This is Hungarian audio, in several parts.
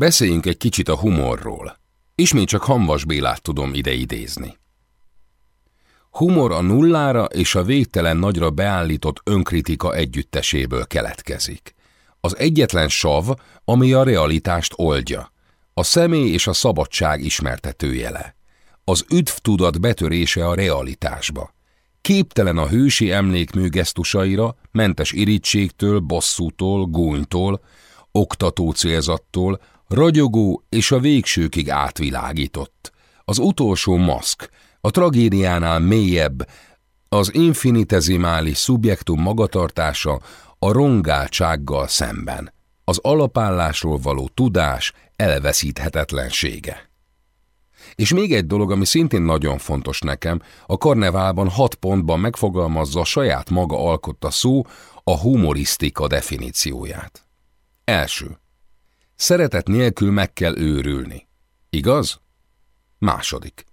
Beszéljünk egy kicsit a humorról. Ismét csak Hamvas Bélát tudom ide idézni. Humor a nullára és a végtelen nagyra beállított önkritika együtteséből keletkezik. Az egyetlen sav, ami a realitást oldja. A személy és a szabadság ismertetőjele. Az üdv tudat betörése a realitásba. Képtelen a hősi emlékmű gesztusaira, mentes irítségtől, bosszútól, gúnytól, oktató célzattól, ragyogó és a végsőkig átvilágított. Az utolsó maszk, a tragédiánál mélyebb, az infinitezimális szubjektum magatartása a rongáltsággal szemben, az alapállásról való tudás elveszíthetetlensége. És még egy dolog, ami szintén nagyon fontos nekem, a karneválban hat pontban megfogalmazza a saját maga alkotta szó a humorisztika definícióját. Első. Szeretet nélkül meg kell őrülni. Igaz? Második.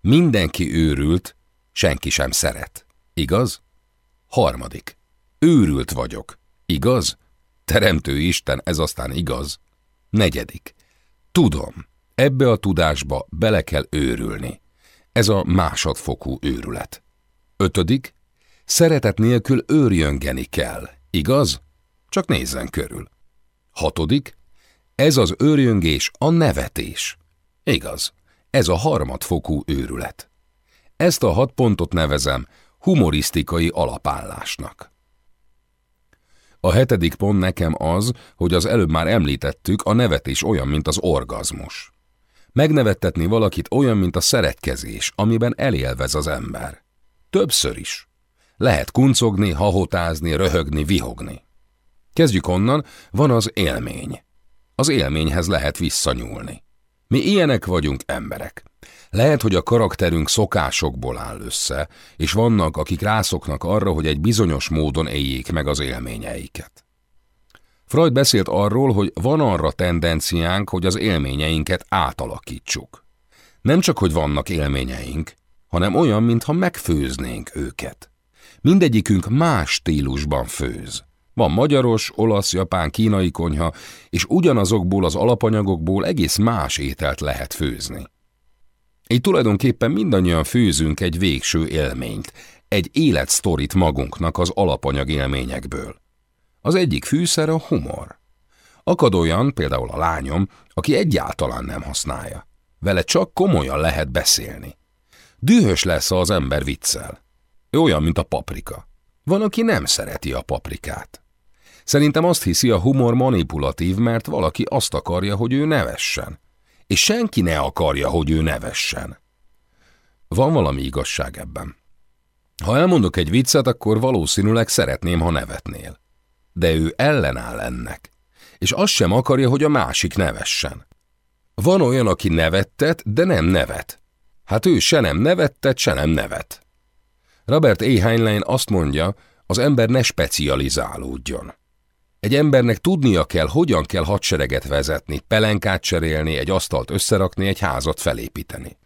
Mindenki őrült, senki sem szeret. Igaz? Harmadik. Őrült vagyok. Igaz? Teremtő Isten, ez aztán igaz. Negyedik. Tudom, ebbe a tudásba bele kell őrülni. Ez a másodfokú őrület. Ötödik. Szeretet nélkül őrjöngeni kell. Igaz? Csak nézzen körül. Hatodik. Ez az őrjöngés a nevetés. Igaz. Ez a harmadfokú őrület. Ezt a hat pontot nevezem humorisztikai alapállásnak. A hetedik pont nekem az, hogy az előbb már említettük, a nevetés olyan, mint az orgazmus. Megnevettetni valakit olyan, mint a szeretkezés, amiben elélvez az ember. Többször is. Lehet kuncogni, hahotázni, röhögni, vihogni. Kezdjük onnan, van az élmény. Az élményhez lehet visszanyúlni. Mi ilyenek vagyunk emberek. Lehet, hogy a karakterünk szokásokból áll össze, és vannak, akik rászoknak arra, hogy egy bizonyos módon éljék meg az élményeiket. Freud beszélt arról, hogy van arra tendenciánk, hogy az élményeinket átalakítsuk. Nem csak, hogy vannak élményeink, hanem olyan, mintha megfőznénk őket. Mindegyikünk más stílusban főz. Van magyaros, olasz, japán, kínai konyha, és ugyanazokból az alapanyagokból egész más ételt lehet főzni. Így tulajdonképpen mindannyian főzünk egy végső élményt, egy életsztorit magunknak az alapanyag élményekből. Az egyik fűszer a humor. Akad olyan, például a lányom, aki egyáltalán nem használja. Vele csak komolyan lehet beszélni. Dühös lesz az ember viccel. Olyan, mint a paprika. Van, aki nem szereti a paprikát. Szerintem azt hiszi, a humor manipulatív, mert valaki azt akarja, hogy ő nevessen. És senki ne akarja, hogy ő nevessen. Van valami igazság ebben. Ha elmondok egy viccet, akkor valószínűleg szeretném, ha nevetnél. De ő ellenáll ennek. És azt sem akarja, hogy a másik nevessen. Van olyan, aki nevettet, de nem nevet. Hát ő se nem nevettet, se nem nevet. Robert E. Heinlein azt mondja, az ember ne specializálódjon. Egy embernek tudnia kell, hogyan kell hadsereget vezetni, pelenkát cserélni, egy asztalt összerakni, egy házat felépíteni.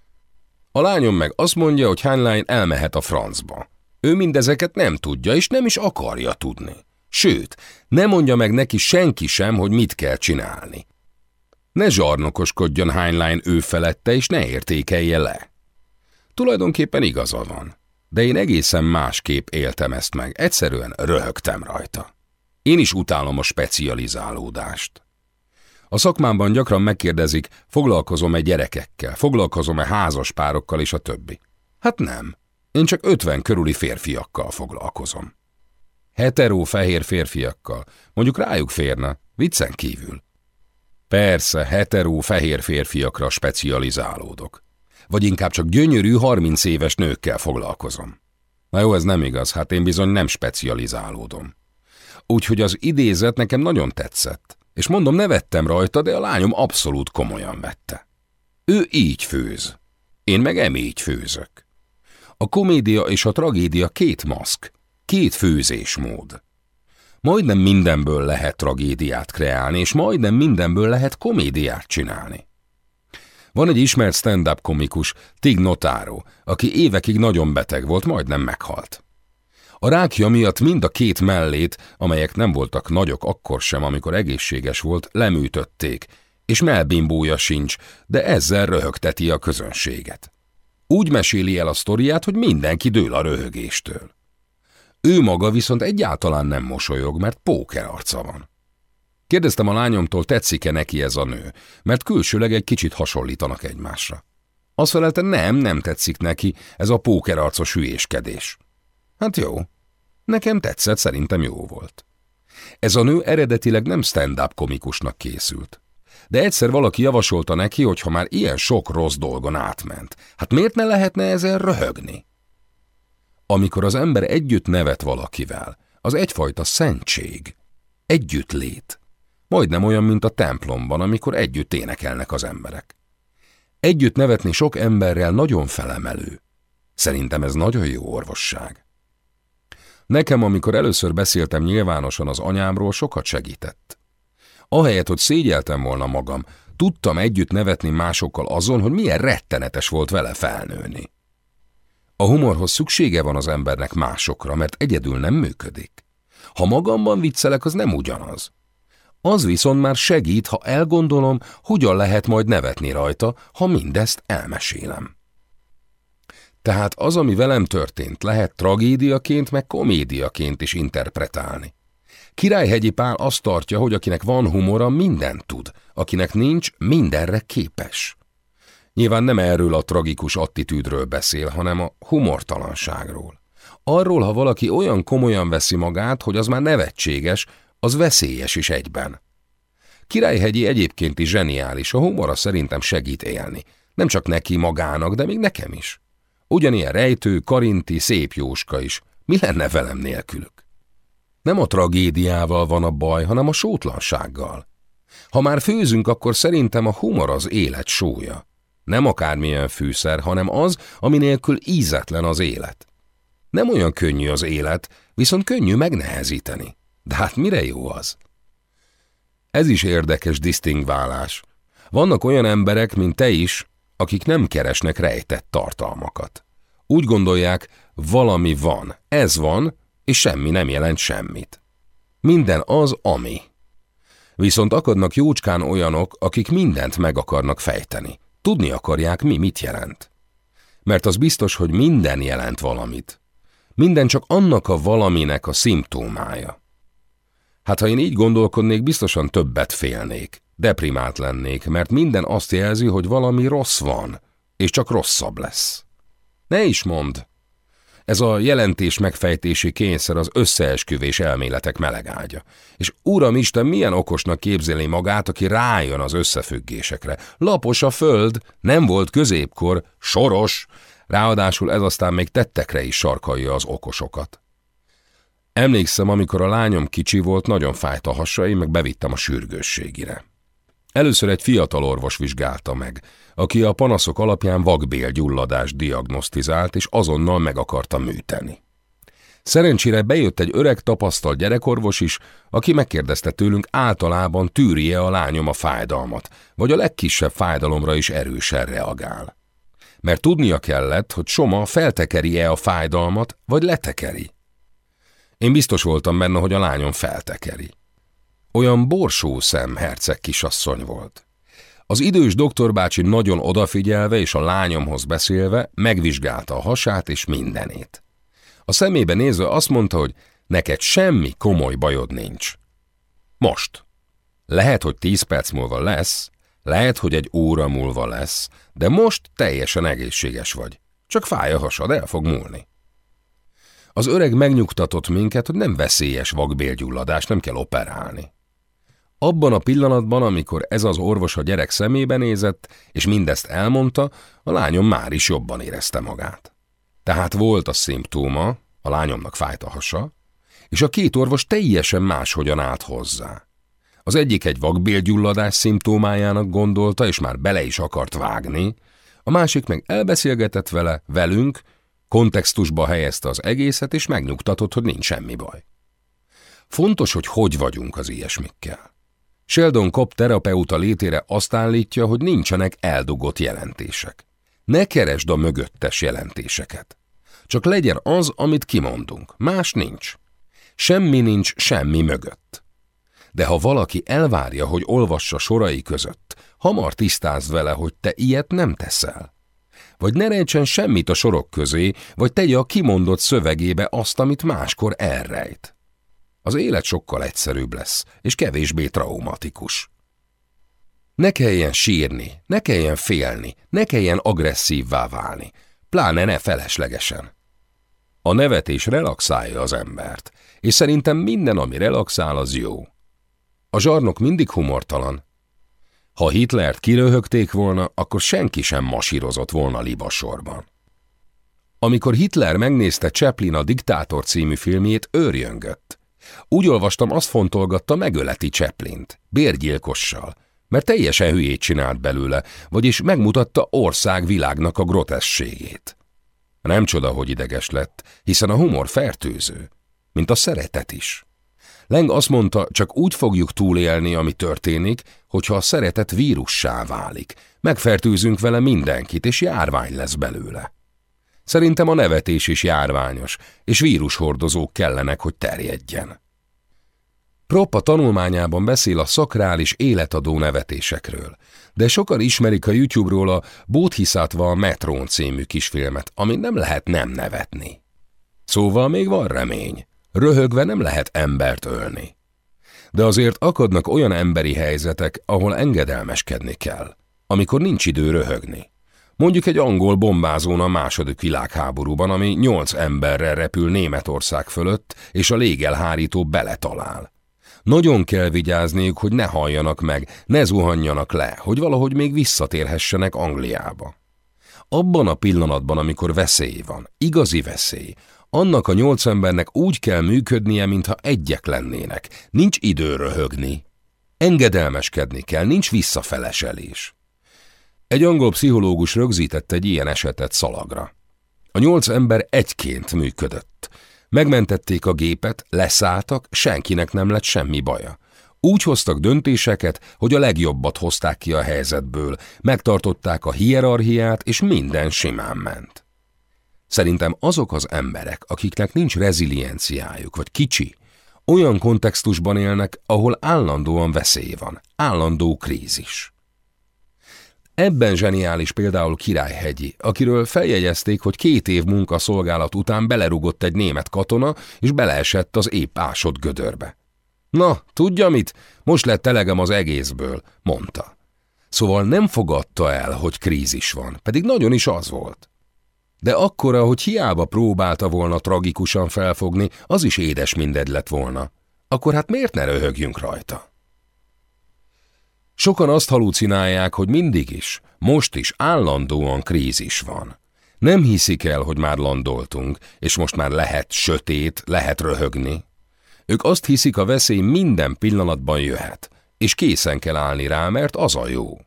A lányom meg azt mondja, hogy Heinlein elmehet a francba. Ő mindezeket nem tudja, és nem is akarja tudni. Sőt, nem mondja meg neki senki sem, hogy mit kell csinálni. Ne zsarnokoskodjon Heinlein ő felette, és ne értékelje le. Tulajdonképpen igaza van, de én egészen másképp éltem ezt meg, egyszerűen röhögtem rajta. Én is utálom a specializálódást. A szakmámban gyakran megkérdezik, foglalkozom-e gyerekekkel, foglalkozom-e házaspárokkal és a többi. Hát nem. Én csak ötven körüli férfiakkal foglalkozom. Heteró fehér férfiakkal. Mondjuk rájuk férne, viccen kívül. Persze, heteró fehér férfiakra specializálódok. Vagy inkább csak gyönyörű, harminc éves nőkkel foglalkozom. Na jó, ez nem igaz, hát én bizony nem specializálódom. Úgyhogy az idézet nekem nagyon tetszett. És mondom, nevettem rajta, de a lányom abszolút komolyan vette. Ő így főz. Én meg em így főzök. A komédia és a tragédia két maszk, két főzésmód. Majdnem mindenből lehet tragédiát kreálni, és majdnem mindenből lehet komédiát csinálni. Van egy ismert stand-up komikus, Tig Notaro, aki évekig nagyon beteg volt, majdnem meghalt. A rákja miatt mind a két mellét, amelyek nem voltak nagyok akkor sem, amikor egészséges volt, leműtötték, és melbimbója sincs, de ezzel röhögteti a közönséget. Úgy meséli el a sztoriát, hogy mindenki dől a röhögéstől. Ő maga viszont egyáltalán nem mosolyog, mert póker arca van. Kérdeztem a lányomtól, tetszik-e neki ez a nő, mert külsőleg egy kicsit hasonlítanak egymásra. Azt felelte, nem, nem tetszik neki, ez a pókerarcos hülyéskedés. Hát jó. Nekem tetszett, szerintem jó volt. Ez a nő eredetileg nem stand-up komikusnak készült. De egyszer valaki javasolta neki, hogy ha már ilyen sok rossz dolgon átment, hát miért ne lehetne ezen röhögni? Amikor az ember együtt nevet valakivel, az egyfajta szentség, együtt lét. Majdnem olyan, mint a templomban, amikor együtt énekelnek az emberek. Együtt nevetni sok emberrel nagyon felemelő. Szerintem ez nagyon jó orvosság. Nekem, amikor először beszéltem nyilvánosan az anyámról, sokat segített. Ahelyett, hogy szégyeltem volna magam, tudtam együtt nevetni másokkal azon, hogy milyen rettenetes volt vele felnőni. A humorhoz szüksége van az embernek másokra, mert egyedül nem működik. Ha magamban viccelek, az nem ugyanaz. Az viszont már segít, ha elgondolom, hogyan lehet majd nevetni rajta, ha mindezt elmesélem. Tehát az, ami velem történt, lehet tragédiaként, meg komédiaként is interpretálni. Királyhegyi Pál azt tartja, hogy akinek van humora, mindent tud, akinek nincs, mindenre képes. Nyilván nem erről a tragikus attitűdről beszél, hanem a humortalanságról. Arról, ha valaki olyan komolyan veszi magát, hogy az már nevetséges, az veszélyes is egyben. Királyhegyi egyébként is zseniális, a humora szerintem segít élni. Nem csak neki magának, de még nekem is. Ugyanilyen rejtő, karinti, szép Jóska is. Mi lenne velem nélkülük? Nem a tragédiával van a baj, hanem a sótlansággal. Ha már főzünk, akkor szerintem a humor az élet sója. Nem akármilyen fűszer, hanem az, ami nélkül ízetlen az élet. Nem olyan könnyű az élet, viszont könnyű megnehezíteni. De hát mire jó az? Ez is érdekes disztingválás. Vannak olyan emberek, mint te is, akik nem keresnek rejtett tartalmakat. Úgy gondolják, valami van, ez van, és semmi nem jelent semmit. Minden az, ami. Viszont akadnak jócskán olyanok, akik mindent meg akarnak fejteni. Tudni akarják, mi mit jelent. Mert az biztos, hogy minden jelent valamit. Minden csak annak a valaminek a szimptómája. Hát ha én így gondolkodnék, biztosan többet félnék. Deprimált lennék, mert minden azt jelzi, hogy valami rossz van, és csak rosszabb lesz. Ne is mond! Ez a jelentés megfejtési kényszer az összeesküvés elméletek melegágya. És Uram Isten milyen okosnak képzeli magát, aki rájön az összefüggésekre. Lapos a föld, nem volt középkor, soros, ráadásul ez aztán még tettekre is sarkalja az okosokat. Emlékszem, amikor a lányom kicsi volt, nagyon fájt a hasai, meg bevittem a sürgősségire. Először egy fiatal orvos vizsgálta meg, aki a panaszok alapján vakbélgyulladást diagnosztizált, és azonnal meg akarta műteni. Szerencsére bejött egy öreg tapasztalt gyerekorvos is, aki megkérdezte tőlünk általában tűrje a lányom a fájdalmat, vagy a legkisebb fájdalomra is erősen reagál. Mert tudnia kellett, hogy Soma feltekeri-e a fájdalmat, vagy letekeri. Én biztos voltam benne, hogy a lányom feltekeri. Olyan borsó szem herceg kisasszony volt. Az idős doktorbácsi nagyon odafigyelve és a lányomhoz beszélve megvizsgálta a hasát és mindenét. A szemébe nézve azt mondta, hogy neked semmi komoly bajod nincs. Most. Lehet, hogy tíz perc múlva lesz, lehet, hogy egy óra múlva lesz, de most teljesen egészséges vagy. Csak fáj a hasad, el fog múlni. Az öreg megnyugtatott minket, hogy nem veszélyes vakbélgyulladás, nem kell operálni. Abban a pillanatban, amikor ez az orvos a gyerek szemébe nézett, és mindezt elmondta, a lányom már is jobban érezte magát. Tehát volt a szimptóma, a lányomnak fájt a hasa, és a két orvos teljesen máshogyan állt hozzá. Az egyik egy vakbélgyulladás szimptómájának gondolta, és már bele is akart vágni, a másik meg elbeszélgetett vele, velünk, kontextusba helyezte az egészet, és megnyugtatott, hogy nincs semmi baj. Fontos, hogy hogy vagyunk az ilyesmikkel. Sheldon Kopp terapeuta létére azt állítja, hogy nincsenek eldugott jelentések. Ne keresd a mögöttes jelentéseket. Csak legyen az, amit kimondunk, más nincs. Semmi nincs semmi mögött. De ha valaki elvárja, hogy olvassa sorai között, hamar tisztázd vele, hogy te ilyet nem teszel. Vagy ne rejtsen semmit a sorok közé, vagy tegye a kimondott szövegébe azt, amit máskor elrejt. Az élet sokkal egyszerűbb lesz, és kevésbé traumatikus. Ne kelljen sírni, ne kelljen félni, ne kelljen agresszívvá válni, pláne ne feleslegesen. A nevetés relaxálja az embert, és szerintem minden, ami relaxál, az jó. A zsarnok mindig humortalan. Ha Hitlert kiröhögték volna, akkor senki sem masírozott volna libasorban. Amikor Hitler megnézte Chaplin a Diktátor című filmjét, őrjöngött. Úgy olvastam, azt fontolgatta, megöleti Chaplint, bérgyilkossal, mert teljesen hülyét csinált belőle, vagyis megmutatta ország világnak a grotességét. Nem csoda, hogy ideges lett, hiszen a humor fertőző, mint a szeretet is. Leng azt mondta, csak úgy fogjuk túlélni, ami történik, hogyha a szeretet vírussá válik. Megfertőzünk vele mindenkit, és járvány lesz belőle. Szerintem a nevetés is járványos, és vírushordozók kellenek, hogy terjedjen. Proppa tanulmányában beszél a szakrális életadó nevetésekről, de sokan ismerik a YouTube-ról a Bodhisattva Metrón című kisfilmet, ami nem lehet nem nevetni. Szóval még van remény. Röhögve nem lehet embert ölni. De azért akadnak olyan emberi helyzetek, ahol engedelmeskedni kell, amikor nincs idő röhögni. Mondjuk egy angol bombázón a második világháborúban, ami nyolc emberrel repül Németország fölött, és a légelhárító beletalál. Nagyon kell vigyázniuk, hogy ne halljanak meg, ne zuhanjanak le, hogy valahogy még visszatérhessenek Angliába. Abban a pillanatban, amikor veszély van, igazi veszély, annak a nyolc embernek úgy kell működnie, mintha egyek lennének. Nincs idő röhögni. Engedelmeskedni kell, nincs visszafeleselés. Egy angol pszichológus rögzített egy ilyen esetet szalagra. A nyolc ember egyként működött. Megmentették a gépet, leszálltak, senkinek nem lett semmi baja. Úgy hoztak döntéseket, hogy a legjobbat hozták ki a helyzetből, megtartották a hierarchiát, és minden simán ment. Szerintem azok az emberek, akiknek nincs rezilienciájuk, vagy kicsi, olyan kontextusban élnek, ahol állandóan veszély van, állandó krízis. Ebben zseniális például Királyhegyi, akiről feljegyezték, hogy két év munkaszolgálat után belerugott egy német katona, és beleesett az épp ásott gödörbe. Na, tudja mit? Most lett elegem az egészből, mondta. Szóval nem fogadta el, hogy krízis van, pedig nagyon is az volt. De akkora, hogy hiába próbálta volna tragikusan felfogni, az is édes mindegy lett volna. Akkor hát miért ne röhögjünk rajta? Sokan azt halucinálják, hogy mindig is, most is állandóan krízis van. Nem hiszik el, hogy már landoltunk, és most már lehet sötét, lehet röhögni. Ők azt hiszik, a veszély minden pillanatban jöhet, és készen kell állni rá, mert az a jó.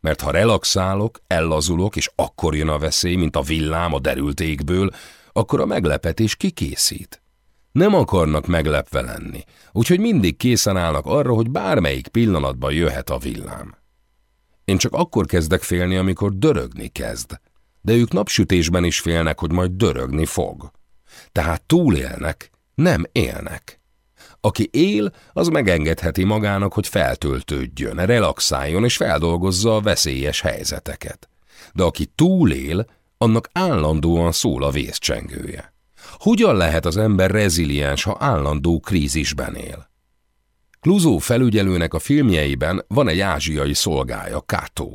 Mert ha relaxálok, ellazulok, és akkor jön a veszély, mint a villám a derült égből, akkor a meglepetés kikészít. Nem akarnak meglepve lenni, úgyhogy mindig készen állnak arra, hogy bármelyik pillanatban jöhet a villám. Én csak akkor kezdek félni, amikor dörögni kezd, de ők napsütésben is félnek, hogy majd dörögni fog. Tehát túlélnek, nem élnek. Aki él, az megengedheti magának, hogy feltöltődjön, relaxáljon és feldolgozza a veszélyes helyzeteket. De aki túlél, annak állandóan szól a vészcsengője. Hogyan lehet az ember reziliens, ha állandó krízisben él? Kluzó felügyelőnek a filmjeiben van egy ázsiai szolgája, Kato.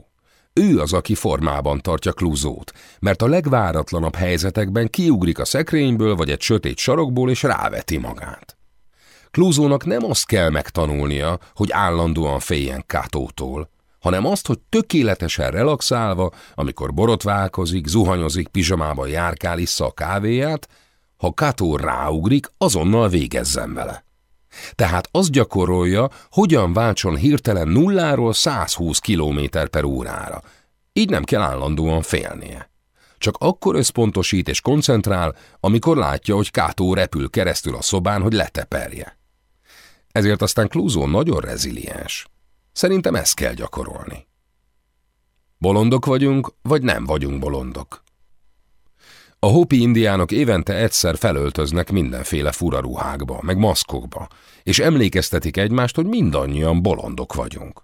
Ő az, aki formában tartja Kluzót, mert a legváratlanabb helyzetekben kiugrik a szekrényből vagy egy sötét sarokból és ráveti magát. Klúzónak nem azt kell megtanulnia, hogy állandóan féljen Kátótól, hanem azt, hogy tökéletesen relaxálva, amikor borotválkozik, zuhanyozik, pizsamában járkál, issza a kávéját, ha Kato ráugrik, azonnal végezzen vele. Tehát azt gyakorolja, hogyan váltson hirtelen nulláról 120 km per órára. Így nem kell állandóan félnie. Csak akkor összpontosít és koncentrál, amikor látja, hogy Kátó repül keresztül a szobán, hogy leteperje. Ezért aztán Klúzó nagyon reziliens. Szerintem ezt kell gyakorolni. Bolondok vagyunk, vagy nem vagyunk bolondok? A hopi indiánok évente egyszer felöltöznek mindenféle furaruhákba, meg maszkokba, és emlékeztetik egymást, hogy mindannyian bolondok vagyunk.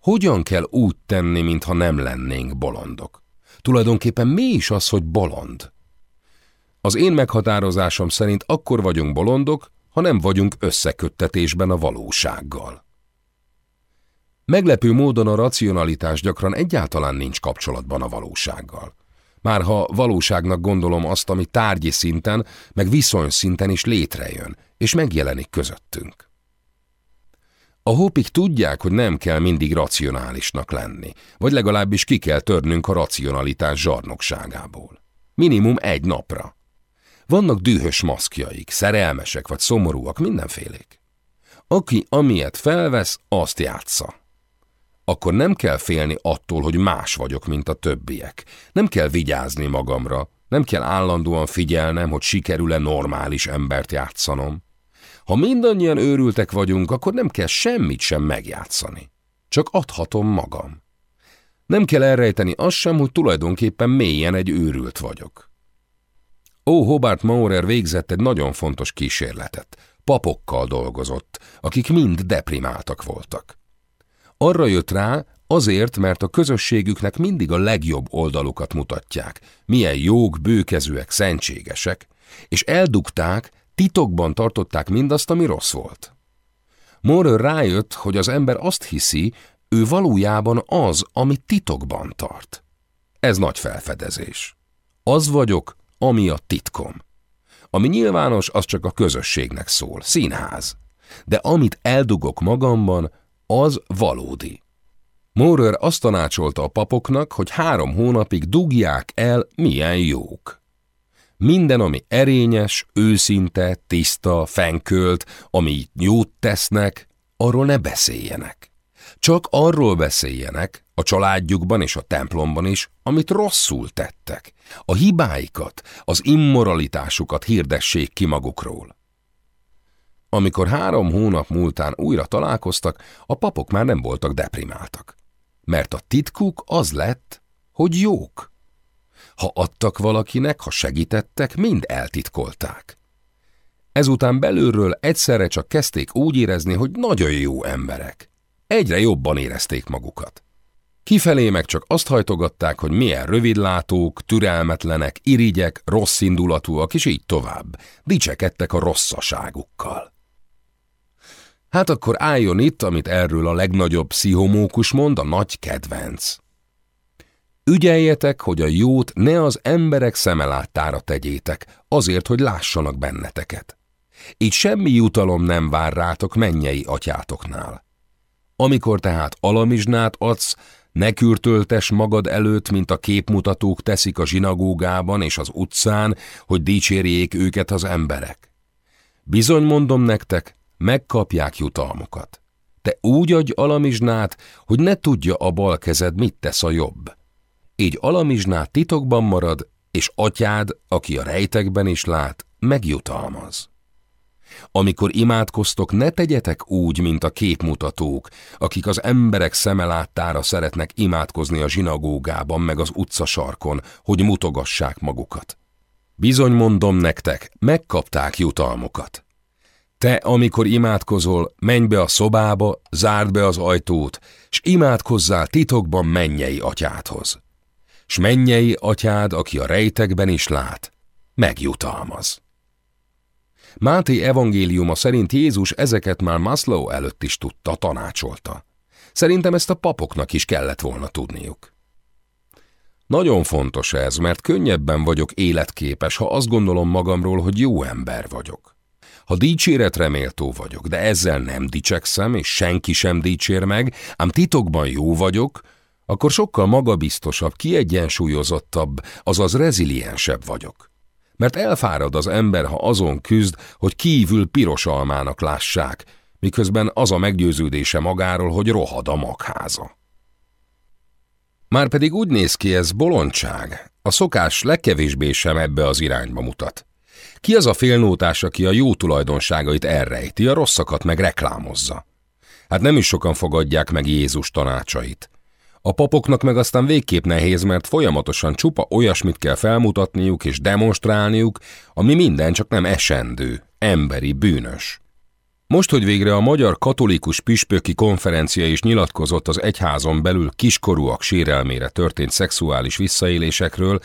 Hogyan kell úgy tenni, mintha nem lennénk bolondok? Tulajdonképpen mi is az, hogy bolond? Az én meghatározásom szerint akkor vagyunk bolondok, ha nem vagyunk összeköttetésben a valósággal. Meglepő módon a racionalitás gyakran egyáltalán nincs kapcsolatban a valósággal. Már ha valóságnak gondolom azt, ami tárgyi szinten, meg viszony szinten is létrejön, és megjelenik közöttünk. A hópik tudják, hogy nem kell mindig racionálisnak lenni, vagy legalábbis ki kell törnünk a racionalitás zsarnokságából. Minimum egy napra. Vannak dühös maszkjaik, szerelmesek vagy szomorúak, mindenfélék. Aki amilyet felvesz, azt játsza. Akkor nem kell félni attól, hogy más vagyok, mint a többiek. Nem kell vigyázni magamra, nem kell állandóan figyelnem, hogy sikerül-e normális embert játszanom. Ha mindannyian őrültek vagyunk, akkor nem kell semmit sem megjátszani. Csak adhatom magam. Nem kell elrejteni azt sem, hogy tulajdonképpen mélyen egy őrült vagyok. Ó, Hobart Maurer végzett egy nagyon fontos kísérletet. Papokkal dolgozott, akik mind deprimáltak voltak. Arra jött rá, azért, mert a közösségüknek mindig a legjobb oldalukat mutatják, milyen jók, bőkezőek, szentségesek, és eldugták, titokban tartották mindazt, ami rossz volt. Morer rájött, hogy az ember azt hiszi, ő valójában az, amit titokban tart. Ez nagy felfedezés. Az vagyok, ami a titkom. Ami nyilvános, az csak a közösségnek szól, színház. De amit eldugok magamban, az valódi. Morer azt tanácsolta a papoknak, hogy három hónapig dugják el, milyen jók. Minden, ami erényes, őszinte, tiszta, fenkölt, ami jót tesznek, arról ne beszéljenek. Csak arról beszéljenek, a családjukban és a templomban is, amit rosszul tettek. A hibáikat, az immoralitásukat hirdessék ki magukról. Amikor három hónap múltán újra találkoztak, a papok már nem voltak deprimáltak. Mert a titkuk az lett, hogy jók. Ha adtak valakinek, ha segítettek, mind eltitkolták. Ezután belülről egyszerre csak kezdték úgy érezni, hogy nagyon jó emberek. Egyre jobban érezték magukat. Kifelé meg csak azt hajtogatták, hogy milyen rövidlátók, türelmetlenek, irigyek, rosszindulatúak, és így tovább. Dicsekedtek a rosszaságukkal. Hát akkor álljon itt, amit erről a legnagyobb pszichomókus mond, a nagy kedvenc. Ügyeljetek, hogy a jót ne az emberek szemeláttára tegyétek, azért, hogy lássanak benneteket. Így semmi jutalom nem vár rátok mennyei atyátoknál. Amikor tehát alamizsnát adsz, ne kürtöltes magad előtt, mint a képmutatók teszik a zsinagógában és az utcán, hogy dicsérjék őket az emberek. Bizony mondom nektek, megkapják jutalmukat. Te úgy adj alamizsnát, hogy ne tudja a bal kezed, mit tesz a jobb. Így alamizsnát titokban marad, és atyád, aki a rejtekben is lát, megjutalmaz. Amikor imádkoztok, ne tegyetek úgy, mint a képmutatók, akik az emberek szemeláttára szeretnek imádkozni a zsinagógában meg az utcasarkon, hogy mutogassák magukat. Bizony mondom nektek, megkapták jutalmukat. Te, amikor imádkozol, menj be a szobába, zárd be az ajtót, s imádkozzál titokban mennyei atyádhoz. S mennyei atyád, aki a rejtekben is lát, megjutalmaz. Máté evangéliuma szerint Jézus ezeket már Maslow előtt is tudta, tanácsolta. Szerintem ezt a papoknak is kellett volna tudniuk. Nagyon fontos ez, mert könnyebben vagyok életképes, ha azt gondolom magamról, hogy jó ember vagyok. Ha dicséretre méltó vagyok, de ezzel nem dicsekszem, és senki sem dicsér meg, ám titokban jó vagyok, akkor sokkal magabiztosabb, kiegyensúlyozottabb, azaz reziliensebb vagyok mert elfárad az ember, ha azon küzd, hogy kívül piros almának lássák, miközben az a meggyőződése magáról, hogy rohad a magháza. Márpedig úgy néz ki ez bolondság, a szokás legkevésbé sem ebbe az irányba mutat. Ki az a félnótás, aki a jó tulajdonságait elrejti, a rosszakat meg reklámozza? Hát nem is sokan fogadják meg Jézus tanácsait. A papoknak meg aztán végképp nehéz, mert folyamatosan csupa olyasmit kell felmutatniuk és demonstrálniuk, ami minden csak nem esendő, emberi, bűnös. Most, hogy végre a Magyar Katolikus Püspöki Konferencia is nyilatkozott az egyházon belül kiskorúak sérelmére történt szexuális visszaélésekről,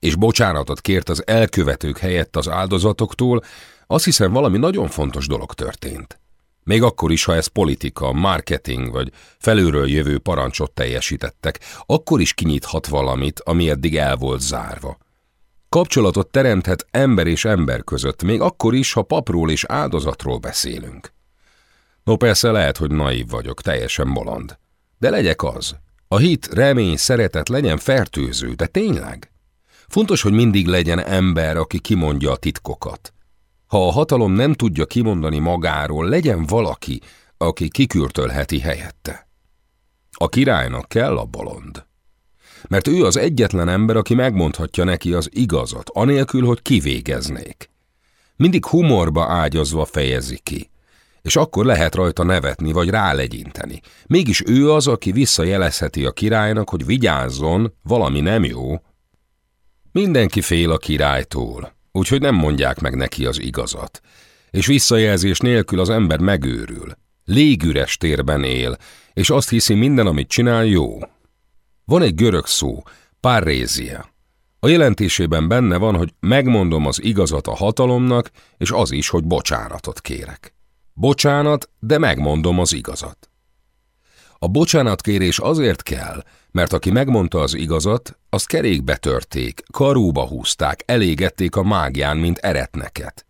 és bocsánatot kért az elkövetők helyett az áldozatoktól, azt hiszem valami nagyon fontos dolog történt. Még akkor is, ha ez politika, marketing vagy felülről jövő parancsot teljesítettek, akkor is kinyithat valamit, ami eddig el volt zárva. Kapcsolatot teremthet ember és ember között, még akkor is, ha papról és áldozatról beszélünk. No persze lehet, hogy naív vagyok, teljesen bolond. De legyek az. A hit, remény, szeretet legyen fertőző, de tényleg? Fontos, hogy mindig legyen ember, aki kimondja a titkokat. Ha a hatalom nem tudja kimondani magáról, legyen valaki, aki kikürtölheti helyette. A királynak kell a bolond. Mert ő az egyetlen ember, aki megmondhatja neki az igazat, anélkül, hogy kivégeznék. Mindig humorba ágyazva fejezi ki, és akkor lehet rajta nevetni vagy rálegyinteni. Mégis ő az, aki visszajelezheti a királynak, hogy vigyázzon, valami nem jó. Mindenki fél a királytól, úgyhogy nem mondják meg neki az igazat. És visszajelzés nélkül az ember megőrül. Légüres térben él, és azt hiszi minden, amit csinál, jó. Van egy görög szó, parrézia. A jelentésében benne van, hogy megmondom az igazat a hatalomnak, és az is, hogy bocsánatot kérek. Bocsánat, de megmondom az igazat. A bocsánatkérés azért kell, mert aki megmondta az igazat, azt kerékbe törték, karúba húzták, elégették a mágián, mint eretneket.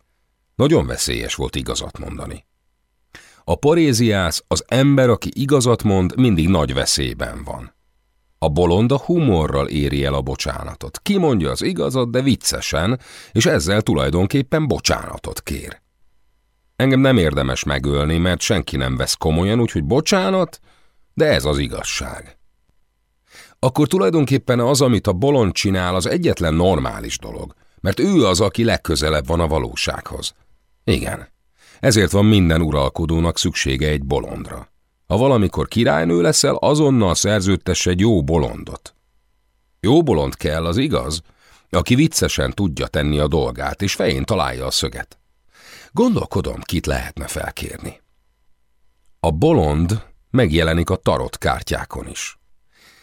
Nagyon veszélyes volt igazat mondani. A poréziász, az ember, aki igazat mond, mindig nagy veszélyben van. A bolond a humorral éri el a bocsánatot. Kimondja az igazat, de viccesen, és ezzel tulajdonképpen bocsánatot kér. Engem nem érdemes megölni, mert senki nem vesz komolyan, úgyhogy bocsánat, de ez az igazság akkor tulajdonképpen az, amit a bolond csinál, az egyetlen normális dolog, mert ő az, aki legközelebb van a valósághoz. Igen, ezért van minden uralkodónak szüksége egy bolondra. Ha valamikor királynő leszel, azonnal szerződtesse egy jó bolondot. Jó bolond kell, az igaz, aki viccesen tudja tenni a dolgát, és fején találja a szöget. Gondolkodom, kit lehetne felkérni. A bolond megjelenik a tarot kártyákon is.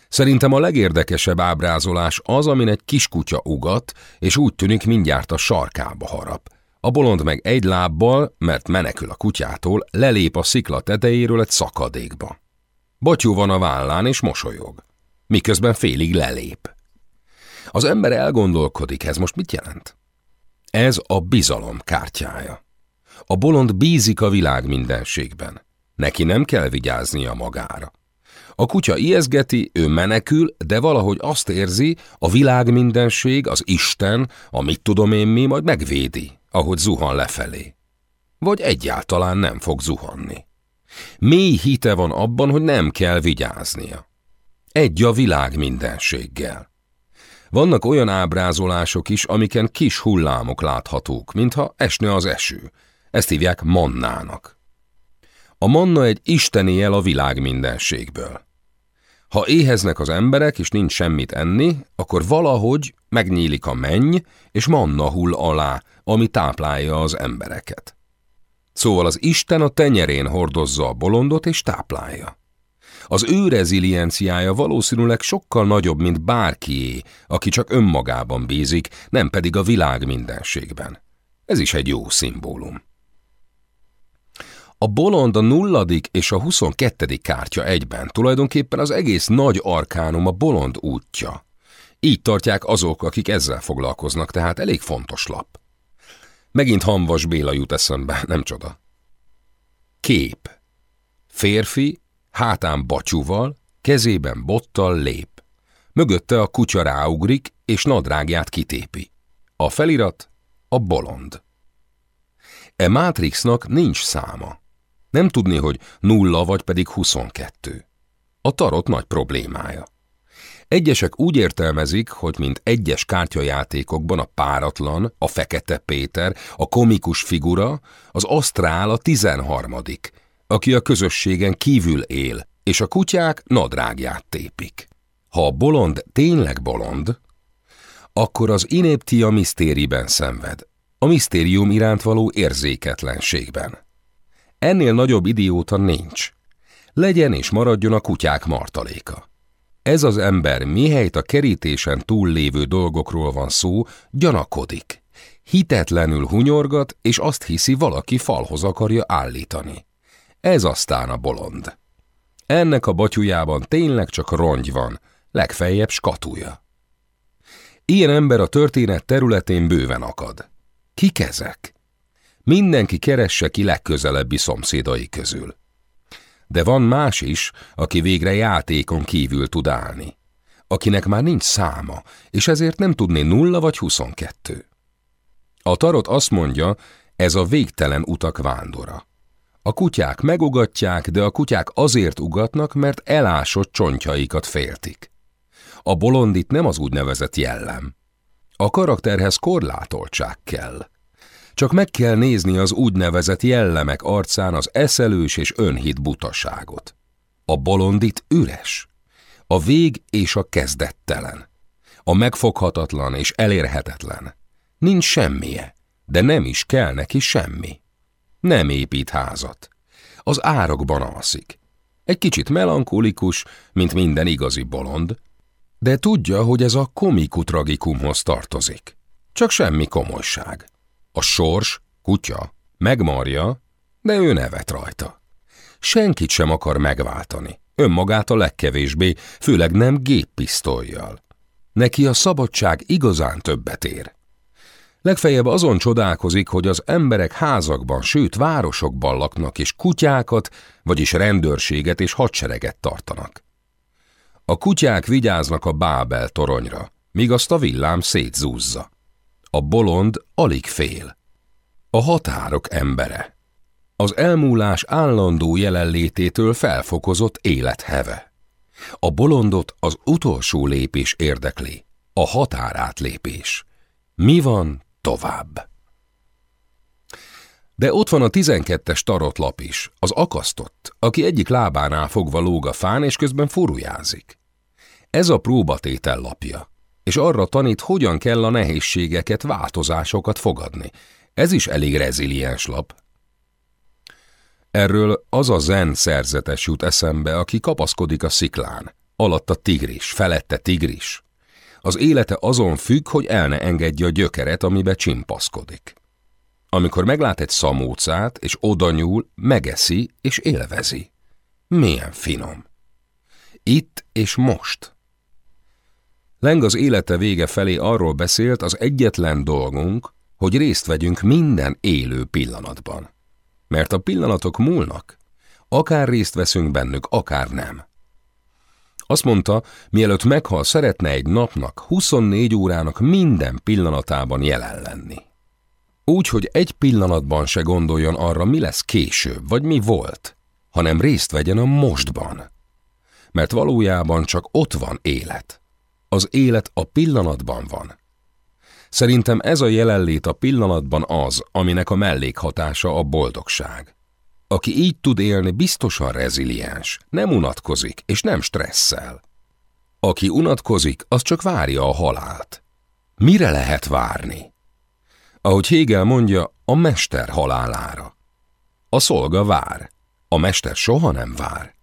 Szerintem a legérdekesebb ábrázolás az, amin egy kiskutya ugat, és úgy tűnik mindjárt a sarkába harap. A bolond meg egy lábbal, mert menekül a kutyától, lelép a szikla tetejéről egy szakadékba. Batyú van a vállán és mosolyog, miközben félig lelép. Az ember elgondolkodik, ez most mit jelent? Ez a bizalom kártyája. A bolond bízik a világ mindenségben. Neki nem kell vigyáznia magára. A kutya ijeszgeti, ő menekül, de valahogy azt érzi, a világ mindenség, az Isten, amit tudom én mi, majd megvédi, ahogy zuhan lefelé. Vagy egyáltalán nem fog zuhanni. Mély hite van abban, hogy nem kell vigyáznia. Egy a világ mindenséggel. Vannak olyan ábrázolások is, amiken kis hullámok láthatók, mintha esne az eső. Ezt hívják mannának. A manna egy isteni jel a világ mindenségből. Ha éheznek az emberek, és nincs semmit enni, akkor valahogy megnyílik a menny, és manna hull alá, ami táplálja az embereket. Szóval az Isten a tenyerén hordozza a bolondot és táplálja. Az ő rezilienciája valószínűleg sokkal nagyobb, mint bárkié, aki csak önmagában bízik, nem pedig a világ mindenségben. Ez is egy jó szimbólum. A bolond a nulladik és a huszonkettedik kártya egyben, tulajdonképpen az egész nagy arkánum a bolond útja. Így tartják azok, akik ezzel foglalkoznak, tehát elég fontos lap. Megint Hamvas Béla jut eszembe, nem csoda. Kép. Férfi, hátán bacsúval, kezében bottal lép. Mögötte a kutya ráugrik, és nadrágját kitépi. A felirat a bolond. E Matrixnak nincs száma. Nem tudni, hogy nulla vagy pedig 22. A tarot nagy problémája. Egyesek úgy értelmezik, hogy mint egyes kártyajátékokban a páratlan, a fekete Péter, a komikus figura, az asztrál a tizenharmadik, aki a közösségen kívül él, és a kutyák nadrágját tépik. Ha a bolond tényleg bolond, akkor az ineptia misztériben szenved, a misztérium iránt való érzéketlenségben. Ennél nagyobb idióta nincs. Legyen és maradjon a kutyák martaléka. Ez az ember, mihelyt a kerítésen túllévő dolgokról van szó, gyanakodik. Hitetlenül hunyorgat, és azt hiszi, valaki falhoz akarja állítani. Ez aztán a bolond. Ennek a batyujában tényleg csak rongy van, legfeljebb skatúja. Ilyen ember a történet területén bőven akad. Kik ezek? Mindenki keresse ki legközelebbi szomszédai közül. De van más is, aki végre játékon kívül tud állni. Akinek már nincs száma, és ezért nem tudné nulla vagy huszonkettő. A tarot azt mondja, ez a végtelen utak vándora. A kutyák megugatják, de a kutyák azért ugatnak, mert elásott csontjaikat féltik. A bolondit nem az úgynevezett jellem. A karakterhez korlátoltság kell. Csak meg kell nézni az úgynevezett jellemek arcán az eszelős és önhit butaságot. A bolondit üres. A vég és a kezdettelen. A megfoghatatlan és elérhetetlen. Nincs semmije, de nem is kell neki semmi. Nem épít házat. Az árokban alszik. Egy kicsit melankolikus, mint minden igazi bolond, de tudja, hogy ez a komiku tragikumhoz tartozik. Csak semmi komolyság. A sors, kutya, megmarja, de ő nevet rajta. Senkit sem akar megváltani, önmagát a legkevésbé, főleg nem géppisztolyjal. Neki a szabadság igazán többet ér. Legfeljebb azon csodálkozik, hogy az emberek házakban, sőt városokban laknak, és kutyákat, vagyis rendőrséget és hadsereget tartanak. A kutyák vigyáznak a Bábel toronyra, míg azt a villám szétzúzza. A bolond alig fél. A határok embere. Az elmúlás állandó jelenlététől felfokozott életheve. A bolondot az utolsó lépés érdekli, a határátlépés. Mi van tovább? De ott van a tizenkettes tarotlap is, az akasztott, aki egyik lábánál fogva lóg a fán, és közben furujázik. Ez a próbatétel lapja és arra tanít, hogyan kell a nehézségeket, változásokat fogadni. Ez is elég reziliens lap. Erről az a zen szerzetes jut eszembe, aki kapaszkodik a sziklán. Alatta tigris, felette tigris. Az élete azon függ, hogy el ne engedje a gyökeret, amibe csimpaszkodik. Amikor meglát egy szamócát, és oda nyúl, megeszi és élvezi. Milyen finom. Itt és most. Leng az élete vége felé arról beszélt, az egyetlen dolgunk, hogy részt vegyünk minden élő pillanatban. Mert a pillanatok múlnak, akár részt veszünk bennük, akár nem. Azt mondta, mielőtt meghal, szeretne egy napnak, 24 órának minden pillanatában jelen lenni. Úgy, hogy egy pillanatban se gondoljon arra, mi lesz később, vagy mi volt, hanem részt vegyen a mostban. Mert valójában csak ott van élet. Az élet a pillanatban van. Szerintem ez a jelenlét a pillanatban az, aminek a mellékhatása a boldogság. Aki így tud élni, biztosan reziliens, nem unatkozik és nem stresszel. Aki unatkozik, az csak várja a halált. Mire lehet várni? Ahogy Hegel mondja, a mester halálára. A szolga vár, a mester soha nem vár.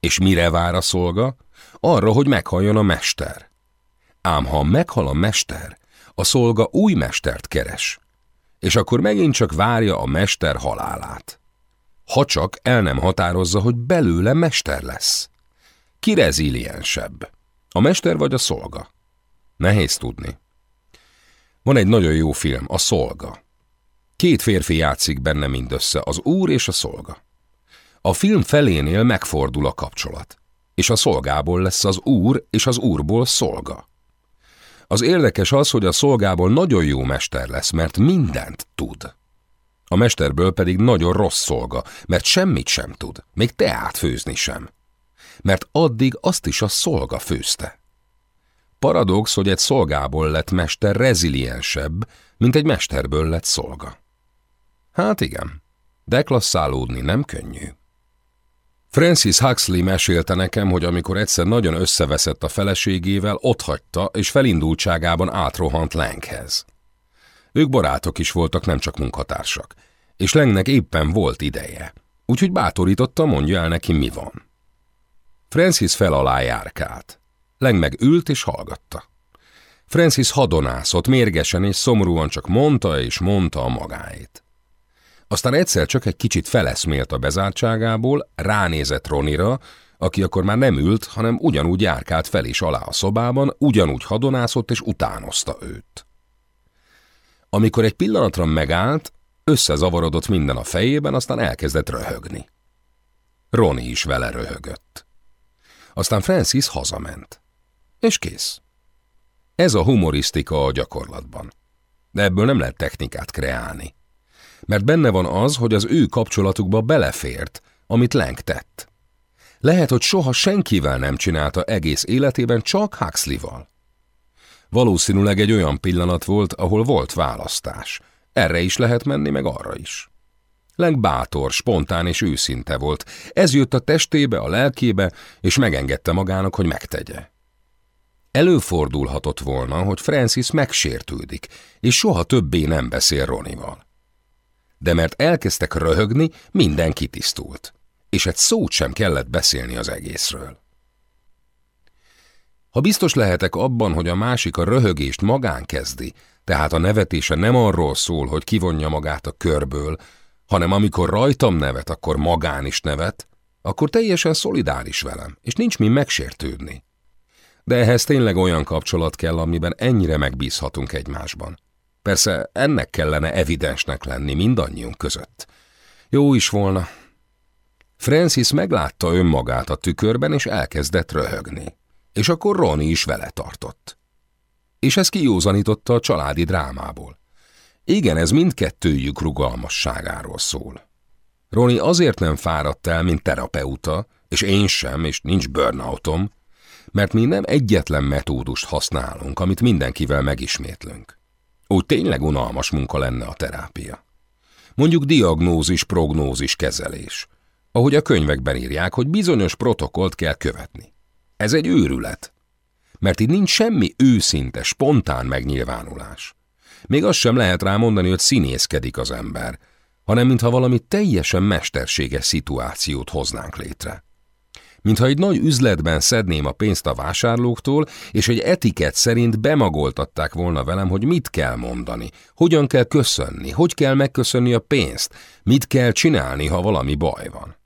És mire vár a szolga? Arra, hogy meghalljon a mester. Ám ha meghal a mester, a szolga új mestert keres, és akkor megint csak várja a mester halálát. Ha csak el nem határozza, hogy belőle mester lesz. Ki reziliensebb? A mester vagy a szolga? Nehéz tudni. Van egy nagyon jó film, a szolga. Két férfi játszik benne mindössze, az úr és a szolga. A film felénél megfordul a kapcsolat, és a szolgából lesz az úr, és az úrból szolga. Az érdekes az, hogy a szolgából nagyon jó mester lesz, mert mindent tud. A mesterből pedig nagyon rossz szolga, mert semmit sem tud, még teát főzni sem. Mert addig azt is a szolga főzte. Paradox, hogy egy szolgából lett mester reziliensebb, mint egy mesterből lett szolga. Hát igen, deklasszálódni nem könnyű. Francis Huxley mesélte nekem, hogy amikor egyszer nagyon összeveszett a feleségével, otthagyta és felindultságában átrohant Langhez. Ők barátok is voltak, nem csak munkatársak, és Lengnek éppen volt ideje, úgyhogy bátorította, mondja el neki, mi van. Francis fel alá járkált. Leng meg ült és hallgatta. Francis hadonászott, mérgesen és szomorúan csak mondta és mondta a magáét. Aztán egyszer csak egy kicsit feleszmélt a bezártságából, ránézett Ronira, aki akkor már nem ült, hanem ugyanúgy járkált fel is alá a szobában, ugyanúgy hadonászott és utánozta őt. Amikor egy pillanatra megállt, összezavarodott minden a fejében, aztán elkezdett röhögni. Roni is vele röhögött. Aztán Francis hazament. És kész. Ez a humorisztika a gyakorlatban. De ebből nem lehet technikát kreálni. Mert benne van az, hogy az ő kapcsolatukba belefért, amit Lenk tett. Lehet, hogy soha senkivel nem csinálta egész életében, csak Huxley-val. Valószínűleg egy olyan pillanat volt, ahol volt választás. Erre is lehet menni, meg arra is. Lenk bátor, spontán és őszinte volt. Ez jött a testébe, a lelkébe, és megengedte magának, hogy megtegye. Előfordulhatott volna, hogy Francis megsértődik, és soha többé nem beszél Ronival. De mert elkezdtek röhögni, minden kitisztult, és egy szót sem kellett beszélni az egészről. Ha biztos lehetek abban, hogy a másik a röhögést magán kezdi, tehát a nevetése nem arról szól, hogy kivonja magát a körből, hanem amikor rajtam nevet, akkor magán is nevet, akkor teljesen szolidáris velem, és nincs mi megsértődni. De ehhez tényleg olyan kapcsolat kell, amiben ennyire megbízhatunk egymásban. Persze ennek kellene evidensnek lenni mindannyiunk között. Jó is volna. Francis meglátta önmagát a tükörben, és elkezdett röhögni. És akkor Ronnie is vele tartott. És ez kijózanította a családi drámából. Igen, ez mindkettőjük rugalmasságáról szól. Roni azért nem fáradt el, mint terapeuta, és én sem, és nincs burnoutom, mert mi nem egyetlen metódust használunk, amit mindenkivel megismétlünk. Úgy tényleg unalmas munka lenne a terápia. Mondjuk diagnózis, prognózis, kezelés. Ahogy a könyvekben írják, hogy bizonyos protokollt kell követni. Ez egy őrület. Mert itt nincs semmi őszinte, spontán megnyilvánulás. Még azt sem lehet rá mondani, hogy színészkedik az ember, hanem mintha valami teljesen mesterséges szituációt hoznánk létre mintha egy nagy üzletben szedném a pénzt a vásárlóktól, és egy etiket szerint bemagoltatták volna velem, hogy mit kell mondani, hogyan kell köszönni, hogy kell megköszönni a pénzt, mit kell csinálni, ha valami baj van.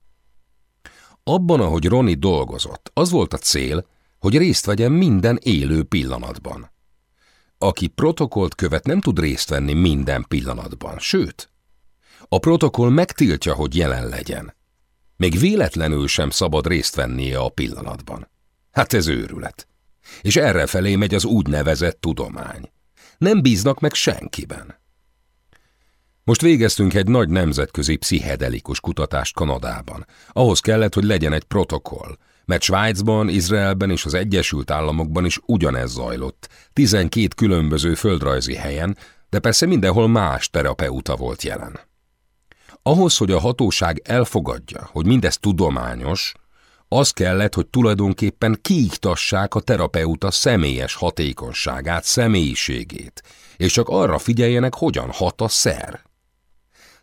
Abban, ahogy Roni dolgozott, az volt a cél, hogy részt vegyen minden élő pillanatban. Aki protokollt követ, nem tud részt venni minden pillanatban, sőt, a protokoll megtiltja, hogy jelen legyen. Még véletlenül sem szabad részt vennie a pillanatban. Hát ez őrület. És erre felé megy az úgynevezett tudomány. Nem bíznak meg senkiben. Most végeztünk egy nagy nemzetközi pszichedelikus kutatást Kanadában. Ahhoz kellett, hogy legyen egy protokoll, mert Svájcban, Izraelben és az Egyesült Államokban is ugyanez zajlott, 12 különböző földrajzi helyen, de persze mindenhol más terapeuta volt jelen. Ahhoz, hogy a hatóság elfogadja, hogy mindez tudományos, az kellett, hogy tulajdonképpen kiiktassák a terapeuta személyes hatékonyságát, személyiségét, és csak arra figyeljenek, hogyan hat a szer.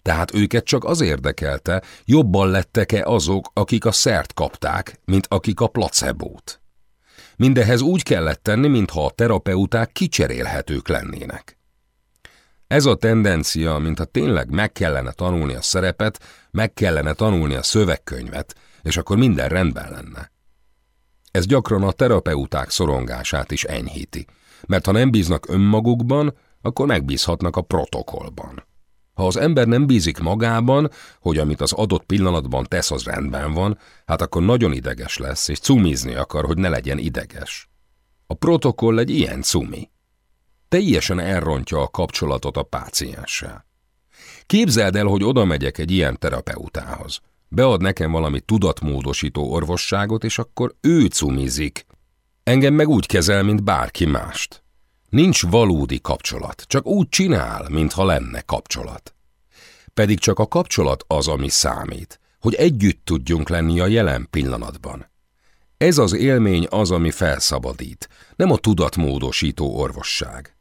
Tehát őket csak az érdekelte, jobban lettek-e azok, akik a szert kapták, mint akik a placebót. Mindehez úgy kellett tenni, mintha a terapeuták kicserélhetők lennének. Ez a tendencia, mintha tényleg meg kellene tanulni a szerepet, meg kellene tanulni a szövegkönyvet, és akkor minden rendben lenne. Ez gyakran a terapeuták szorongását is enyhíti, mert ha nem bíznak önmagukban, akkor megbízhatnak a protokollban. Ha az ember nem bízik magában, hogy amit az adott pillanatban tesz, az rendben van, hát akkor nagyon ideges lesz, és cumizni akar, hogy ne legyen ideges. A protokoll egy ilyen cumi teljesen elrontja a kapcsolatot a pácienssel. Képzeld el, hogy oda megyek egy ilyen terapeutához. Bead nekem valami tudatmódosító orvosságot, és akkor ő cumizik. Engem meg úgy kezel, mint bárki mást. Nincs valódi kapcsolat, csak úgy csinál, mintha lenne kapcsolat. Pedig csak a kapcsolat az, ami számít, hogy együtt tudjunk lenni a jelen pillanatban. Ez az élmény az, ami felszabadít, nem a tudatmódosító orvosság.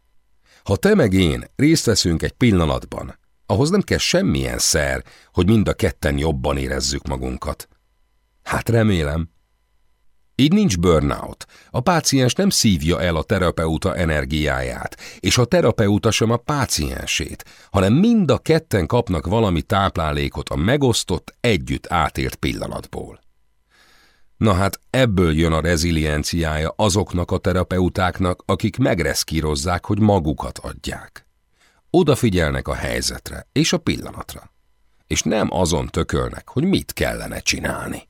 Ha te meg én részt veszünk egy pillanatban, ahhoz nem kell semmilyen szer, hogy mind a ketten jobban érezzük magunkat. Hát remélem. Így nincs burnout. A páciens nem szívja el a terapeuta energiáját, és a terapeuta sem a páciensét, hanem mind a ketten kapnak valami táplálékot a megosztott, együtt átért pillanatból. Na hát ebből jön a rezilienciája azoknak a terapeutáknak, akik megreszkírozzák, hogy magukat adják. Odafigyelnek a helyzetre és a pillanatra, és nem azon tökölnek, hogy mit kellene csinálni.